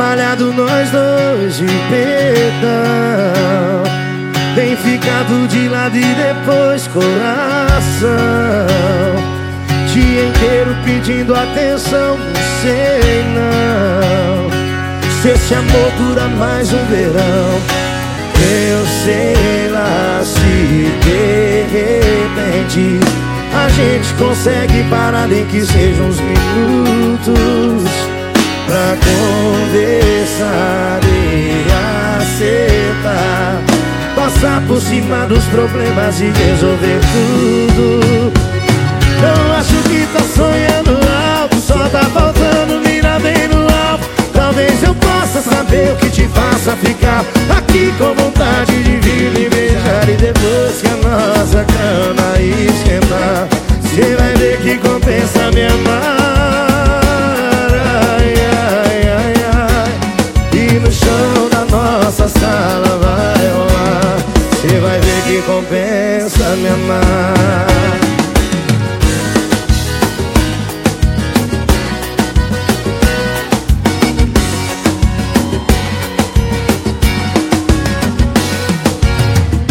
ficado nós dois de perdão. Tem ficado de lado e depois coração. Dia inteiro pedindo atenção, não sei não. Se esse amor dura mais um verão Eu sei lá se de repente A gente consegue parar nem que sejam uns minutos Pra conversar e acertar Passar por cima dos problemas e resolver tudo. Não acho que tá sonhando alto Só tá faltando mirar bem no alto. Talvez eu possa saber o que te faça ficar Aqui com vontade compensa me amar.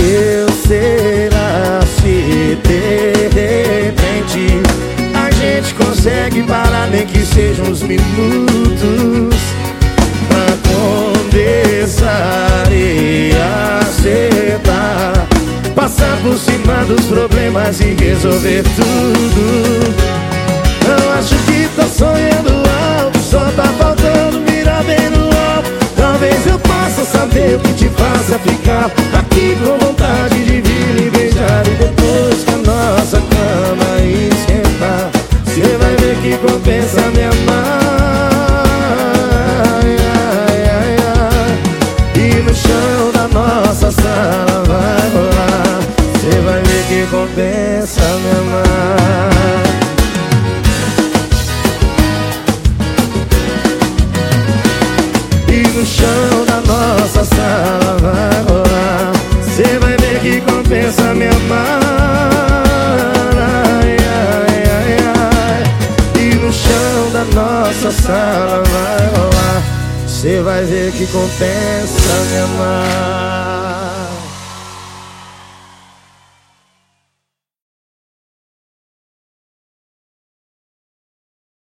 Eu será se de repente A gente consegue parar nem que sejam uns minutos e resolver tudo? Não acho que tô sonhando alto Só tá faltando mirar bem no alto. Talvez eu possa saber o que te faça ficar Aqui com vontade de vir e beijar E depois que a nossa cama esquentar Você vai ver que compensa me sala vai rolar Cê vai ver que compensa me amar